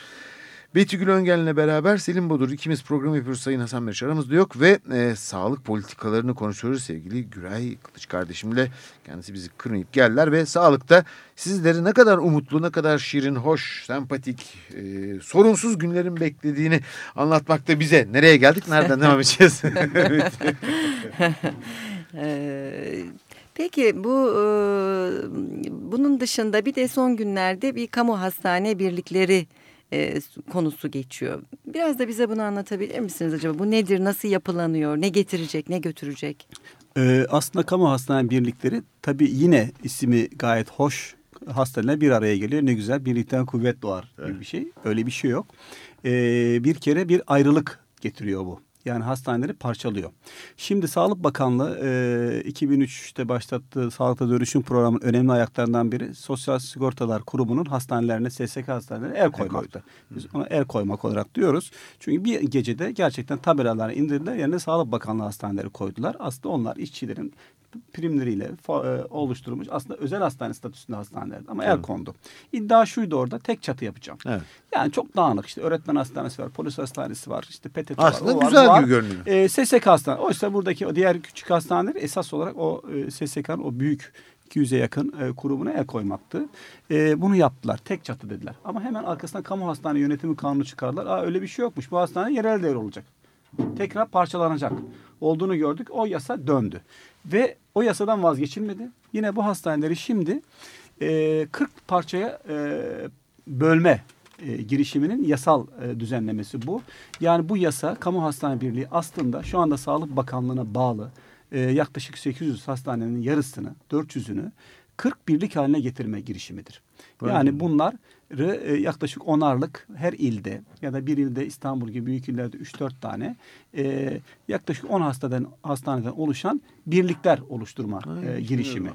Betty Gül Öngel'le beraber Selim Bodur ikimiz program yapıyoruz. Sayın Hasan Meriç aramızda yok ve e, sağlık politikalarını konuşuyoruz sevgili Güray Kılıç kardeşimle. Kendisi bizi kırmayıp geldiler ve sağlıkta sizleri ne kadar umutlu, ne kadar şirin, hoş, sempatik, e, sorunsuz günlerin beklediğini anlatmakta bize. Nereye geldik, nereden devam edeceğiz? [LAUGHS] [LAUGHS] Peki bu e, bunun dışında bir de son günlerde bir kamu hastane birlikleri e, konusu geçiyor. Biraz da bize bunu anlatabilir misiniz acaba? Bu nedir, nasıl yapılanıyor, ne getirecek, ne götürecek? Ee, aslında kamu hastane birlikleri tabii yine ismi gayet hoş. Hastaneler bir araya geliyor. Ne güzel birlikten kuvvet doğar gibi bir şey. Öyle bir şey yok. Ee, bir kere bir ayrılık getiriyor bu. Yani hastaneleri parçalıyor. Şimdi Sağlık Bakanlığı e, 2003'te başlattığı Sağlıkta Dönüşüm Programı'nın önemli ayaklarından biri Sosyal Sigortalar Kurumu'nun hastanelerine, SSK hastanelerine el koymaktı. Biz ona el koymak olarak diyoruz. Çünkü bir gecede gerçekten tabelaları indirdiler. Yerine Sağlık Bakanlığı hastaneleri koydular. Aslında onlar işçilerin primleriyle e, oluşturulmuş aslında özel hastane statüsünde hastaneler ama evet. el kondu. İddia şuydu orada tek çatı yapacağım. Evet. Yani çok dağınık işte öğretmen hastanesi var, polis hastanesi var, işte PTT var. Aslında güzel var, gibi görünüyor. E, SSK hastane. Oysa buradaki o diğer küçük hastaneler esas olarak o e, SSK'nın o büyük 200'e yakın e, kurumuna el koymaktı. E, bunu yaptılar. Tek çatı dediler. Ama hemen arkasından kamu hastane yönetimi kanunu çıkardılar. Aa öyle bir şey yokmuş. Bu hastane yerel devre olacak. Tekrar parçalanacak. Olduğunu gördük. O yasa döndü. Ve o yasadan vazgeçilmedi. Yine bu hastaneleri şimdi e, 40 parçaya e, bölme e, girişiminin yasal e, düzenlemesi bu. Yani bu yasa Kamu Hastane Birliği aslında şu anda Sağlık Bakanlığı'na bağlı e, yaklaşık 800 hastanenin yarısını, 400'ünü 40 birlik haline getirme girişimidir. Yani bunlar e, yaklaşık onarlık her ilde ya da bir ilde İstanbul gibi büyük illerde 3-4 tane e, yaklaşık 10 hastadan hastaneden oluşan birlikler oluşturma e, girişimi.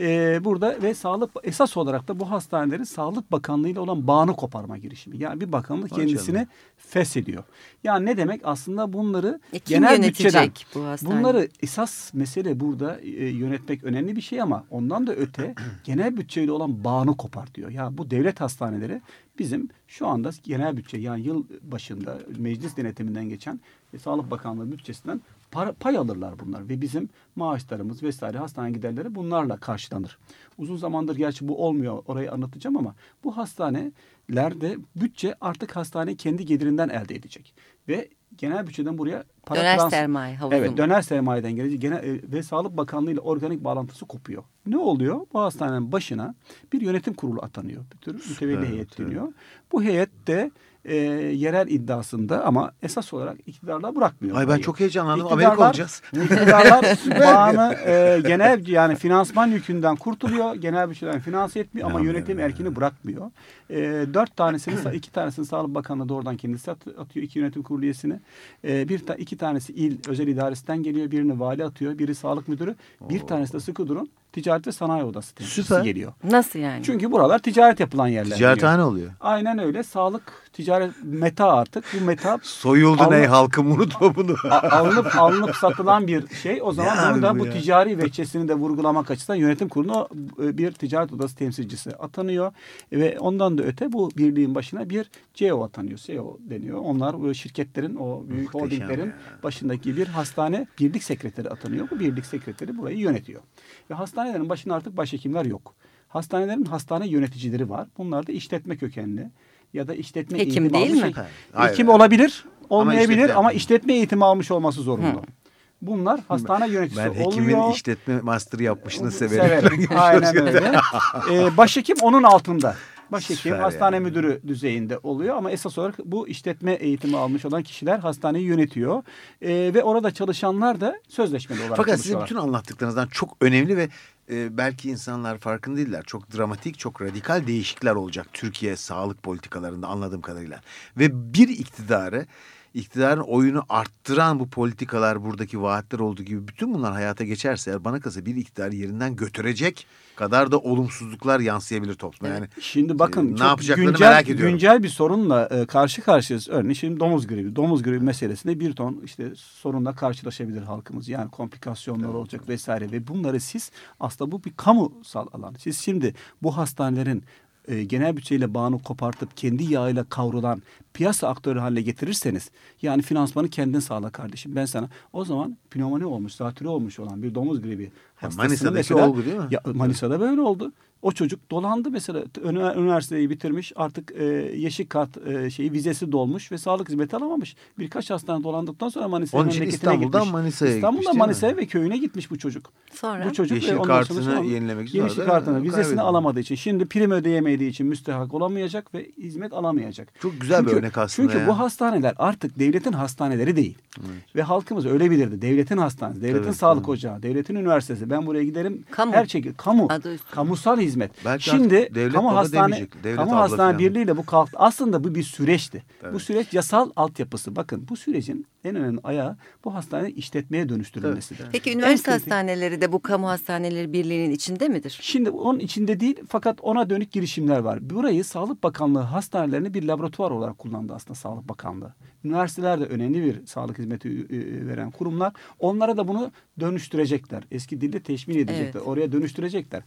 E, burada ve sağlık esas olarak da bu hastanelerin Sağlık Bakanlığı ile olan bağını koparma girişimi. Yani bir bakanlık kendisini feshediyor. Yani ne demek? Aslında bunları e, genel bütçeden bu bunları esas mesele burada e, yönetmek önemli bir şey ama ondan da öte [CLEARS THROAT] genel bütçeyle olan bağını kopartıyor. Ya bu devlet hastaneleri bizim şu anda genel bütçe yani yıl başında meclis denetiminden geçen ve Sağlık Bakanlığı bütçesinden para, pay alırlar bunlar ve bizim maaşlarımız vesaire hastane giderleri bunlarla karşılanır. Uzun zamandır gerçi bu olmuyor orayı anlatacağım ama bu hastanelerde bütçe artık hastane kendi gelirinden elde edecek ve genel bütçeden buraya para döner trans- sermaye havuzu. Evet döner sermayeden gelecek genel e, ve Sağlık Bakanlığı ile organik bağlantısı kopuyor. Ne oluyor? Bu hastanenin başına bir yönetim kurulu atanıyor. Bir tür mütevelli heyet deniyor. Bu heyet de e, yerel iddiasında ama esas olarak iktidarlar bırakmıyor. Ay ben çok heyecanlandım. Amerika olacağız. İktidarlar [LAUGHS] bağını e, genel yani finansman yükünden kurtuluyor. Genel bütçeden finanse etmiyor ama yönetim erkini bırakmıyor. E, dört tanesini iki tanesini Sağlık Bakanlığı doğrudan kendisi atıyor. iki yönetim kurulu üyesini. E, bir ta, iki tanesi il özel idaresinden geliyor. Birini vali atıyor. Biri sağlık müdürü. Bir tanesi de sıkı durun Ticaret ve Sanayi Odası temsilcisi geliyor. Nasıl yani? Çünkü buralar ticaret yapılan yerler. Ticarethane oluyor. Aynen öyle. Sağlık, ticaret, meta artık. Bu meta... [LAUGHS] Soyuldu alınıp, ne halkım unutma bunu. [LAUGHS] alınıp alınıp satılan bir şey. O zaman yani bunu da bu, bu ticari veçesini de vurgulamak açısından yönetim kuruluna e, bir ticaret odası temsilcisi atanıyor. Ve ondan da öte bu birliğin başına bir CEO atanıyor. CEO deniyor. Onlar şirketlerin o büyük Muhteşem holdinglerin ya. başındaki bir hastane birlik sekreteri atanıyor. Bu birlik sekreteri burayı yönetiyor. Ve hastanelerin başında artık başhekimler yok. Hastanelerin hastane yöneticileri var. Bunlar da işletme kökenli ya da işletme Hekim eğitimi değil almış. mi? Hayır. Hekim olabilir, olmayabilir ama işletme, ama işletme eğitimi almış olması zorunda. Hı. Bunlar hastane yöneticisi ben oluyor. Ben hekimin işletme master yapmışını severim. Severim. Aynen [LAUGHS] öyle. ee, başhekim onun altında. Başhekim, hastane yani. müdürü düzeyinde oluyor ama esas olarak bu işletme eğitimi almış olan kişiler hastaneyi yönetiyor. E, ve orada çalışanlar da sözleşmeli olarak Fakat sizin bütün anlattıklarınızdan çok önemli ve e, belki insanlar farkında değiller. Çok dramatik, çok radikal değişiklikler olacak Türkiye sağlık politikalarında anladığım kadarıyla. Ve bir iktidarı iktidarın oyunu arttıran bu politikalar buradaki vaatler olduğu gibi bütün bunlar hayata geçerse eğer bana kalsa bir iktidar yerinden götürecek kadar da olumsuzluklar yansıyabilir topluma. Yani şimdi bakın e, ne yapacaklarını güncel, merak ediyorum. Güncel bir sorunla e, karşı karşıyayız. Örneğin şimdi domuz gribi. Domuz gribi meselesinde bir ton işte sorunla karşılaşabilir halkımız. Yani komplikasyonlar evet. olacak vesaire ve bunları siz aslında bu bir kamusal alan. Siz şimdi bu hastanelerin e, genel bütçeyle bağını kopartıp kendi yağıyla kavrulan piyasa aktörü haline getirirseniz yani finansmanı kendin sağla kardeşim. Ben sana o zaman pnömoni olmuş, zatürre olmuş olan bir domuz gribi hastasını Manisa'daki mesela, oldu değil mi? Ya, Manisa'da böyle oldu. O çocuk dolandı mesela üniversiteyi bitirmiş artık e, yeşil kart e, şeyi vizesi dolmuş ve sağlık hizmeti alamamış. Birkaç hastane dolandıktan sonra Manisa'ya memleketine İstanbul'dan gitmiş. Manisa'ya İstanbul'dan Manisa'ya ve köyüne gitmiş bu çocuk. Sonra? Bu çocuk yeşil kartını sonra, yenilemek için. Yeşil kartını vizesini kaybedin. alamadığı için. Şimdi prim ödeyemediği için müstehak olamayacak ve hizmet alamayacak. Çok güzel çünkü, bir örnek aslında Çünkü ya. bu hastaneler artık devletin hastaneleri değil. Evet. Ve halkımız öyle bilirdi. Devletin hastanesi, devletin Evet, sağlık evet. ocağı, devletin üniversitesi. Ben buraya giderim. Kamu. Her şekilde kamu. Kamusal hizmet. Belki Şimdi devlet kamu hastane demeyecek, devlet kamu hastane falan. birliğiyle bu kalktı. Aslında bu bir süreçti. Bu Evet. süreç yasal altyapısı. Bakın bu sürecin en önemli ayağı bu hastane işletmeye dönüştürülmesidir. Peki En üniversite kritik- hastaneleri de bu kamu hastaneleri birliğinin içinde midir? Şimdi onun içinde değil fakat ona dönük girişimler var. Burayı Sağlık Bakanlığı hastanelerini bir laboratuvar olarak kullandı aslında Sağlık Bakanlığı. Üniversiteler de önemli bir sağlık hizmeti veren kurumlar. Onlara da bunu dönüştürecekler. Eski dilde teşmil edecekler. Evet. Oraya dönüştürecekler.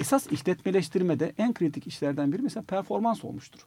Esas işletmeleştirmede en kritik işlerden biri mesela performans olmuştur.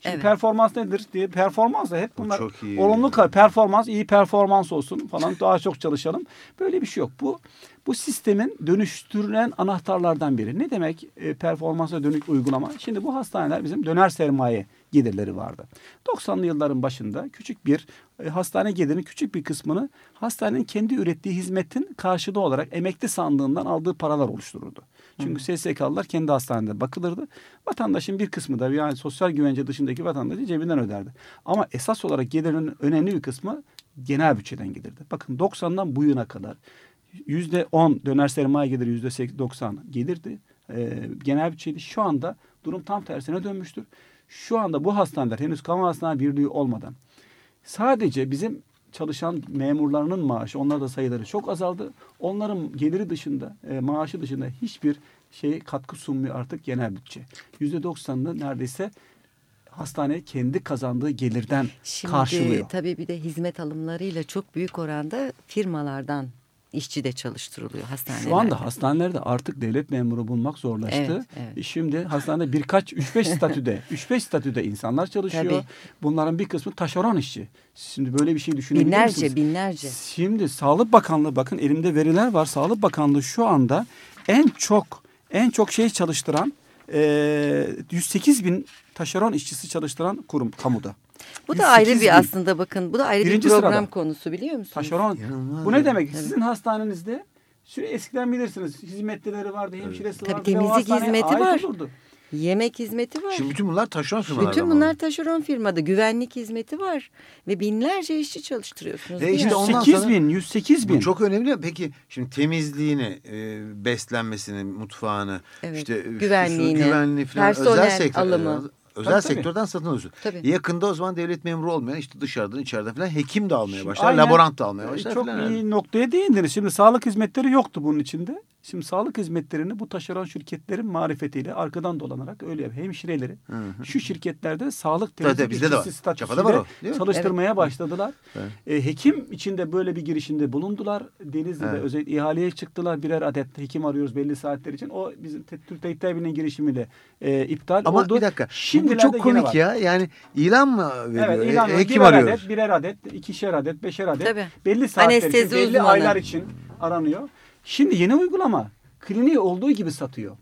Şimdi Evet. performans nedir diye performans da hep Bu bunlar çok iyi. olumlu performans iyi performans olsun falan [LAUGHS] daha çok çalışalım. Böyle bir şey yok. Bu bu sistemin dönüştürülen anahtarlardan biri. Ne demek e, performansa dönük uygulama? Şimdi bu hastaneler bizim döner sermaye gelirleri vardı. 90'lı yılların başında küçük bir e, hastane gelirinin küçük bir kısmını hastanenin kendi ürettiği hizmetin karşılığı olarak emekli sandığından aldığı paralar oluştururdu. Çünkü SSK'lılar kendi hastanede bakılırdı. Vatandaşın bir kısmı da yani sosyal güvence dışındaki vatandaşı cebinden öderdi. Ama esas olarak gelirin önemli bir kısmı genel bütçeden gelirdi. Bakın 90'dan bu yana kadar yüzde 10 döner sermaye geliri yüzde 90 gelirdi. Ee, genel bütçeydi. Şu anda durum tam tersine dönmüştür. Şu anda bu hastaneler henüz kamu hastane birliği olmadan sadece bizim çalışan memurlarının maaşı, onlar da sayıları çok azaldı. Onların geliri dışında, e, maaşı dışında hiçbir şey katkı sunmuyor artık genel bütçe. Yüzde doksanını neredeyse hastane kendi kazandığı gelirden Şimdi karşılıyor. tabii bir de hizmet alımlarıyla çok büyük oranda firmalardan işçi de çalıştırılıyor hastanelerde. Şu anda hastanelerde artık devlet memuru bulmak zorlaştı. Evet, evet. Şimdi hastanede birkaç 3-5 statüde [LAUGHS] 3-5 statüde insanlar çalışıyor. Tabii. Bunların bir kısmı taşeron işçi. Şimdi böyle bir şey düşünebilir binlerce misiniz? binlerce. Şimdi Sağlık Bakanlığı bakın elimde veriler var. Sağlık Bakanlığı şu anda en çok en çok şey çalıştıran e, 108 bin taşeron işçisi çalıştıran kurum kamuda. Bu 108 da ayrı bin. bir aslında bakın bu da ayrı Birinci bir program sırada. konusu biliyor musunuz? Taşeron. İnanılmaz Bu ne demek? Sizin hastanenizde süre eskiden bilirsiniz. Hizmetlileri vardı, hemşiresi Tabii vardı. o temizlik hizmeti var. olurdu. Yemek hizmeti var. Şimdi bütün bunlar taşeron firmalardan Bütün bunlar alıyor? taşeron firmada. Güvenlik hizmeti var. Ve binlerce işçi çalıştırıyorsunuz. E değil işte mi? ondan 108 sonra- bin, 108 bin. Bu çok önemli. Peki şimdi temizliğini, e, beslenmesini, mutfağını, Evet, işte e, güvenliğini, şu- güvenliği falan özel personel sektör, alımı. Özel Tabii, tabii. sektörden satın alıyorsun. Tabii. Yakında o zaman devlet memuru olmayan işte dışarıdan içeriden falan hekim de almaya Şimdi başlar, aynen, laborant da almaya e, başlar Çok falan. iyi noktaya değindiniz. Şimdi sağlık hizmetleri yoktu bunun içinde. Şimdi sağlık hizmetlerini bu taşeron şirketlerin marifetiyle arkadan dolanarak öyle yap. Hemşireleri şu şirketlerde sağlık Tabii, tabii, temizlik bizde de var. o, çalıştırmaya başladılar. Evet. E, hekim içinde böyle bir girişimde bulundular. Denizli'de Evet. özel ihaleye çıktılar. Birer adet hekim arıyoruz belli saatler için. O bizim Türk Tabip Birliği'nin girişimiyle e, iptal Ama oldu. bir dakika. Bu çok komik ya. Yani ilan mı veriyor? Evet E, ilan var. hekim birer arıyoruz. adet, birer adet, ikişer adet, beşer adet. Tabii. Belli saatler için, Anestezi belli uzmanı. aylar için aranıyor. Şimdi yeni uygulama kliniği olduğu gibi satıyor.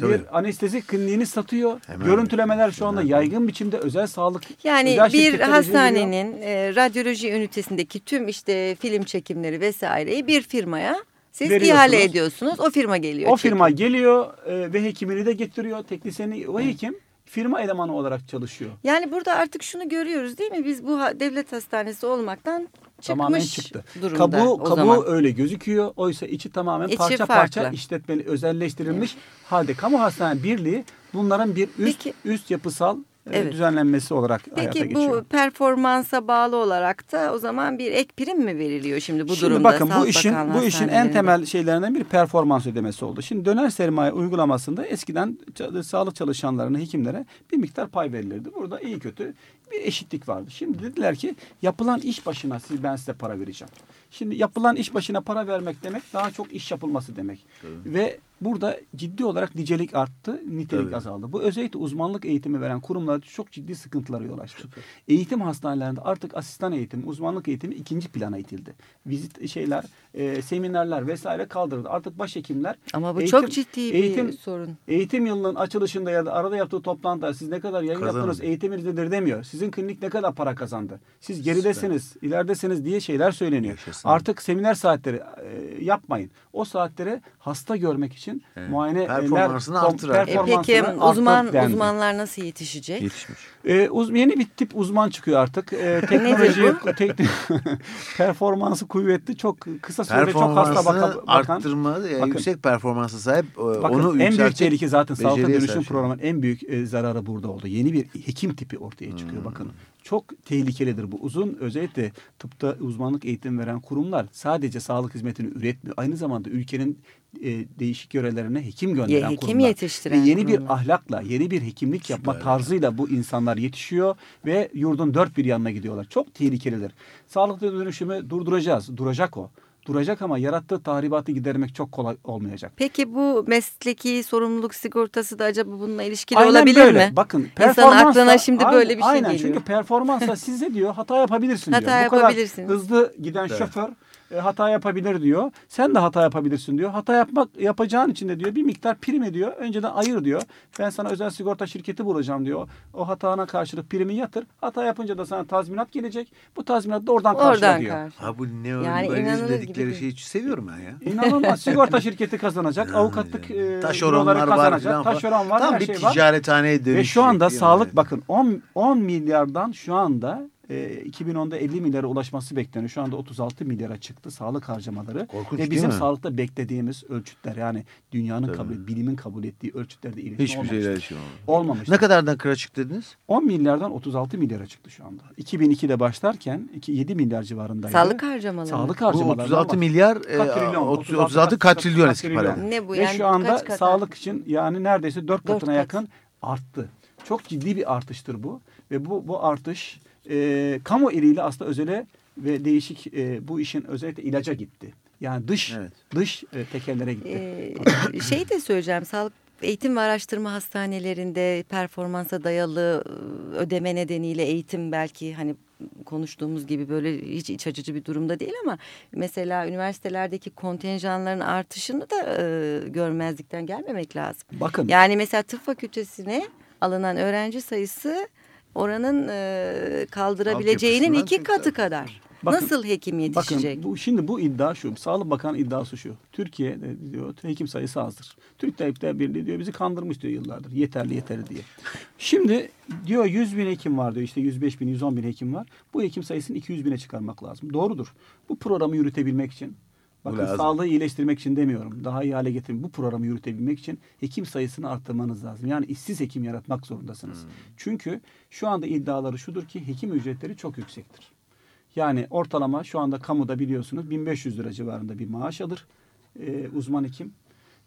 Tabii. Bir anestezi kliniğini satıyor. Hemen. Görüntülemeler şu anda yaygın biçimde özel sağlık Yani özel bir hastanenin e, radyoloji ünitesindeki tüm işte film çekimleri vesaireyi bir firmaya siz ihale ediyorsunuz. O firma geliyor. O firma çekiyor. geliyor e, ve hekimini de getiriyor. Teknisyeni o hekim firma elemanı olarak çalışıyor. Yani burada artık şunu görüyoruz değil mi? Biz bu devlet hastanesi olmaktan çıkmış Tamamen çıktı. durumda Kabuğu, kabuğu zaman. öyle gözüküyor. Oysa içi tamamen İçi parça farklı. parça işletmeli, özelleştirilmiş halde. Kamu Hastane Birliği bunların bir üst Peki. üst yapısal Evet. düzenlenmesi olarak hayata Peki geçiyor. bu performansa bağlı olarak da o zaman bir ek prim mi veriliyor şimdi bu Şimdi durumda? bakın bu Sağlık işin Bakanlığı bu işin en temel şeylerinden biri performans ödemesi oldu. Şimdi döner sermaye uygulamasında eskiden sağlık çalışanlarına, hekimlere bir miktar pay verilirdi. Burada iyi kötü bir eşitlik vardı. Şimdi dediler ki yapılan iş başına siz ben size para vereceğim. Şimdi yapılan iş başına para vermek demek daha çok iş yapılması demek. Ve burada ciddi olarak nicelik arttı, nitelik Tabii. azaldı. Bu özellikle uzmanlık eğitimi veren kurumlarda çok ciddi sıkıntılara yol açtı. Eğitim hastanelerinde artık asistan eğitimi, uzmanlık eğitimi ikinci plana itildi. Vizit şeyler, e, seminerler vesaire kaldırıldı. Artık başhekimler Ama bu eğitim- çok ciddi bir eğitim, sorun. Eğitim yılının açılışında ya da arada yaptığı toplantıda siz ne kadar yayın Kazanın. yaptınız eğitiminizdedir demiyor. Siz Sizin klinik ne kadar para kazandı? Siz geridesiniz, ileridesiniz diye şeyler söyleniyor. Yaşasın. Artık seminer saatleri e, yapmayın. O saatleri hasta görmek için Evet. muayene Performansını artır artık. E peki performansını uzman artır dendi. uzmanlar nasıl yetişecek? Yetişmiş. Ee, uz, yeni bir tip uzman çıkıyor artık. Ee, teknoloji, teknik, [LAUGHS] performansı kuvvetli, çok kısa sürede çok hasta Performansını baka, bakan. arttırma, yani bakın. yüksek performansa sahip e, Bakın, onu en büyük tehlike zaten sağlıkta dönüşüm sahip. programının en büyük e, zararı burada oldu. Yeni bir hekim tipi ortaya çıkıyor Hmm. bakın. Çok tehlikelidir bu. Uzun özellikle tıpta uzmanlık eğitim veren kurumlar sadece sağlık hizmetini üretmiyor. Aynı zamanda ülkenin e, değişik yörelerine hekim gönderen hekim kurumlar. yetiştiren Ve yeni bir kurumlar. ahlakla, yeni bir hekimlik yapma Süper. tarzıyla bu insanlar yetişiyor ve yurdun dört bir yanına gidiyorlar. Çok tehlikelidir. Sağlıklı dönüşümü durduracağız. Duracak o. Duracak ama yarattığı tahribatı gidermek çok kolay olmayacak. Peki bu mesleki sorumluluk sigortası da acaba bununla ilişkili Aynen olabilir böyle. mi? Bakın İnsanın performansla aklına şimdi aynen, böyle bir şey aynen, geliyor. Çünkü performansla size diyor hata yapabilirsin Hata diyor. Bu yapabilirsin. kadar hızlı giden Evet. şoför hata yapabilir diyor. Sen de hata yapabilirsin diyor. Hata yapmak yapacağın için de diyor bir miktar prim ediyor. Önceden ayır diyor. Ben sana özel sigorta şirketi bulacağım diyor. O hatana karşılık primi yatır. Hata yapınca da sana tazminat gelecek. Bu tazminat da oradan karşıla Oradan diyor. karşı. Ha bu Yani inanılır gibi dedikleri değil. şeyi seviyorum ben ya. İnanılmaz. [LAUGHS] Sigorta şirketi kazanacak. Yani, avukatlık e, Taşeronlar var kazanacak. falan. Taşeron var. Tam her bir şey var. ticarethaneye dönüşecek. Ve şu anda yani. sağlık bakın 10, 10 milyardan şu anda e, 2010'da 50 milyara ulaşması bekleniyor. Şu anda 36 milyara çıktı sağlık harcamaları. Korkunç Ve değil bizim mi? sağlıkta beklediğimiz ölçütler yani dünyanın Tabii. kabul, bilimin kabul ettiği ölçütlerde iletişim Hiçbir şeyler şey olmadı. Olmamıştır. Ne kadardan kıra çıktı dediniz? 10 milyardan 36 milyara çıktı şu anda. 2002'de başlarken 2, 7 milyar civarındaydı. Sağlık harcamaları. Sağlık Bu harcamaları. 36 milyar, e, Katrilyon, 30 36 36 katrilyon eski para. Ne bu Ve yani şu anda kaç sağlık için yani neredeyse dört katına kat. yakın arttı. Çok ciddi bir artıştır bu. Ve bu bu artış e, kamu eliyle aslında özele ve değişik e, bu işin özellikle ilaca gitti. Yani dış Evet. dış e, tekerlere gitti. Ee, şey de söyleyeceğim. Sağlık eğitim ve araştırma hastanelerinde performansa dayalı e, ödeme nedeniyle eğitim belki hani konuştuğumuz gibi böyle hiç iç açıcı bir durumda değil ama mesela üniversitelerdeki kontenjanların artışını da e, görmezlikten gelmemek lazım. Bakın Yani mesela tıp fakültesine alınan öğrenci sayısı oranın e, kaldırabileceğinin iki katı kadar. Bakın- Nasıl hekim yetişecek? Bakın bu, şimdi bu iddia şu. Sağlık Bakanı iddiası şu. Türkiye'de diyor hekim sayısı azdır. Türk Tabipler Birliği diyor bizi kandırmış diyor yıllardır. Yeterli yeterli diye. Şimdi diyor 100 bin hekim var diyor işte 105 bin 110 bin hekim var. Bu hekim sayısını 200 bine çıkarmak lazım. Doğrudur. Bu programı yürütebilmek için Bakın lazım. sağlığı iyileştirmek için demiyorum. Daha iyi hale getirmek. Bu programı yürütebilmek için hekim sayısını arttırmanız lazım. Yani işsiz hekim yaratmak zorundasınız. Çünkü şu anda iddiaları şudur ki hekim ücretleri çok yüksektir. Yani ortalama şu anda kamuda biliyorsunuz 1500 lira civarında bir maaş alır e, uzman hekim.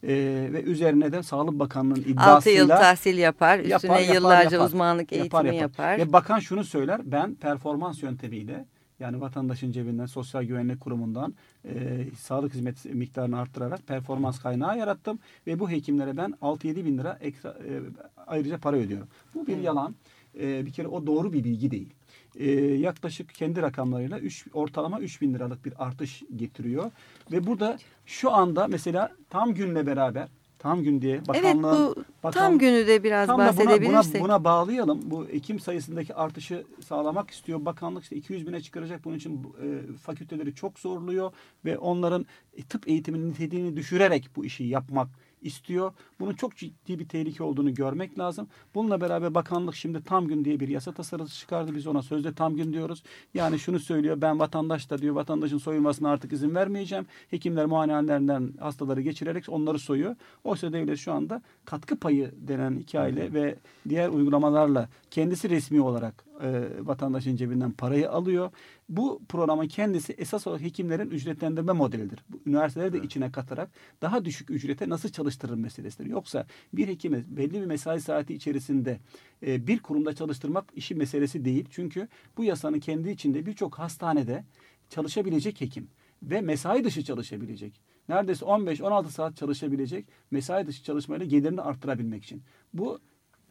E, ve üzerine de Sağlık Bakanlığı'nın iddiasıyla 6 yıl tahsil yapar, üstüne yapar, yapar, yıllarca yapar. uzmanlık eğitimi yapar. Ve bakan şunu söyler, ben performans yöntemiyle yani vatandaşın cebinden Sosyal Güvenlik Kurumu'ndan e, sağlık hizmet miktarını arttırarak performans kaynağı yarattım ve bu hekimlere ben 6-7 bin lira ekstra, e, ayrıca para ödüyorum. Bu bir yalan. E, bir kere o doğru bir bilgi değil. E, yaklaşık kendi rakamlarıyla üç, ortalama 3 bin liralık bir artış getiriyor. Ve burada şu anda mesela tam günle beraber tam gün diye evet bakanlığın bu bakan- tam günü de biraz Tam da buna, buna, bahsedebilirsek. buna bağlayalım. Bu Ekim sayısındaki artışı sağlamak istiyor. Bakanlık işte 200 bine çıkaracak. Bunun için e, fakülteleri çok zorluyor ve onların e, tıp eğitiminin niteliğini düşürerek bu işi yapmak istiyor. Bunun çok ciddi bir tehlike olduğunu görmek lazım. Bununla beraber bakanlık şimdi tam gün diye bir yasa tasarısı çıkardı. Biz ona sözde tam gün diyoruz. Yani şunu söylüyor ben vatandaş da diyor vatandaşın soyulmasına artık izin vermeyeceğim. Hekimler muayenehanelerinden hastaları geçirerek onları soyuyor. Oysa devlet şu anda katkı payı denen hikayeyle ve diğer uygulamalarla kendisi resmi olarak e, vatandaşın cebinden parayı alıyor. Bu programın kendisi esas olarak hekimlerin ücretlendirme modelidir. Bu üniversiteleri de içine katarak daha düşük ücrete nasıl çalıştırır meselesidir. Yoksa bir hekimi belli bir mesai saati içerisinde e, bir kurumda çalıştırmak işi meselesi değil. Çünkü bu yasanın kendi içinde birçok hastanede çalışabilecek hekim ve mesai dışı çalışabilecek. Neredeyse 15-16 saat çalışabilecek mesai dışı çalışmayla gelirini arttırabilmek için. Bu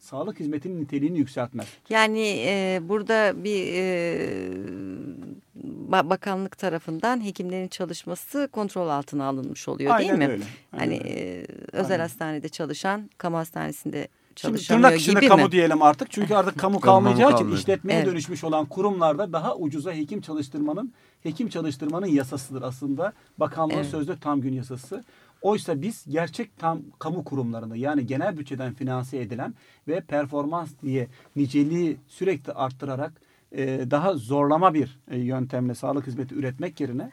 sağlık hizmetinin niteliğini yükseltmez. Yani e, burada bir e, ba- bakanlık tarafından hekimlerin çalışması kontrol altına alınmış oluyor Aynen değil mi? öyle. Aynen Hani öyle. e, özel Aynen. hastanede çalışan, kamu hastanesinde Şimdi tırnak içinde gibi kamu mi? diyelim artık. Çünkü artık kamu kalmayacağı için işletmeye Evet. dönüşmüş olan kurumlarda daha ucuza hekim çalıştırmanın hekim çalıştırmanın yasasıdır aslında. Bakanlığın Evet. sözde tam gün yasası. Oysa biz gerçek tam kamu kurumlarında yani genel bütçeden finanse edilen ve performans diye niceliği sürekli arttırarak e, daha zorlama bir e, yöntemle sağlık hizmeti üretmek yerine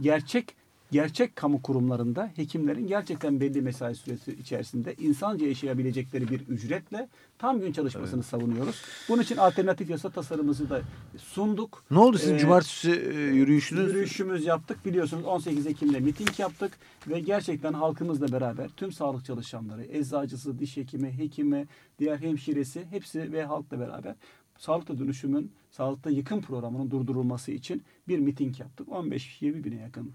gerçek gerçek kamu kurumlarında hekimlerin gerçekten belli mesai süresi içerisinde insanca yaşayabilecekleri bir ücretle tam gün çalışmasını savunuyoruz. Bunun için alternatif yasa tasarımımızı da sunduk. Ne oldu sizin Ee, cumartesi e, yürüyüşünüz? Yürüyüşümüz yaptık. Biliyorsunuz 18 Ekim'de miting yaptık ve gerçekten halkımızla beraber tüm sağlık çalışanları, eczacısı, diş hekimi, hekimi, diğer hemşiresi hepsi ve halkla beraber sağlıkta dönüşümün, sağlıkta yıkım programının durdurulması için bir miting yaptık. 15-20 bine yakın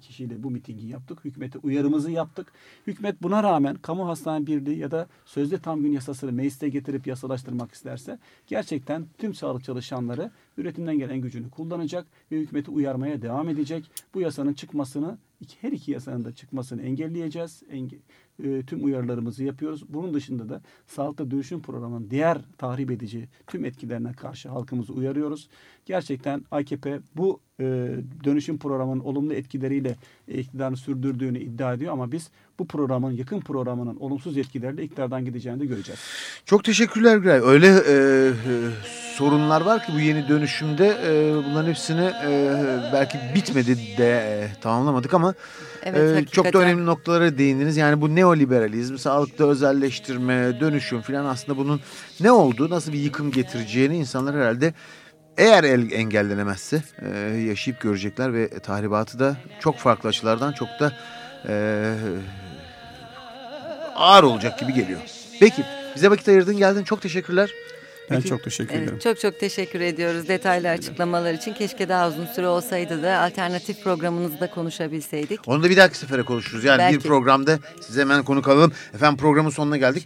kişiyle bu mitingi yaptık. Hükümete uyarımızı yaptık. Hükümet buna rağmen kamu hastane birliği ya da sözde tam gün yasasını mecliste getirip yasalaştırmak isterse gerçekten tüm sağlık çalışanları üretimden gelen gücünü kullanacak ve hükümeti uyarmaya devam edecek. Bu yasanın çıkmasını her iki yasanın da çıkmasını engelleyeceğiz. Enge- e, tüm uyarılarımızı yapıyoruz. Bunun dışında da sağlıkta dönüşüm programının diğer tahrip edici tüm etkilerine karşı halkımızı uyarıyoruz. Gerçekten AKP bu e, dönüşüm programının olumlu etkileriyle iktidarını sürdürdüğünü iddia ediyor ama biz bu programın yakın programının olumsuz etkileriyle iktidardan gideceğini de göreceğiz. Çok teşekkürler Gülay. Öyle e, e, sorunlar var ki bu yeni dönüşümde e, bunların hepsini e, belki bitmedi de e, tamamlamadık ama Evet, e, çok da önemli noktalara değindiniz. Yani bu neoliberalizm, sağlıkta özelleştirme, dönüşüm falan aslında bunun ne olduğu, nasıl bir yıkım getireceğini insanlar herhalde eğer el engellenemezse e, yaşayıp görecekler ve tahribatı da çok farklı açılardan çok da e, ağır olacak gibi geliyor. Peki bize vakit ayırdın geldin çok teşekkürler. Ben Peki. çok teşekkür ederim. Evet, çok çok teşekkür ediyoruz detaylı açıklamalar için. Keşke daha uzun süre olsaydı da alternatif programınızda konuşabilseydik. Onu da bir dahaki sefere konuşuruz. Yani bir Belki. programda size hemen konuk alalım. Efendim programın sonuna geldik.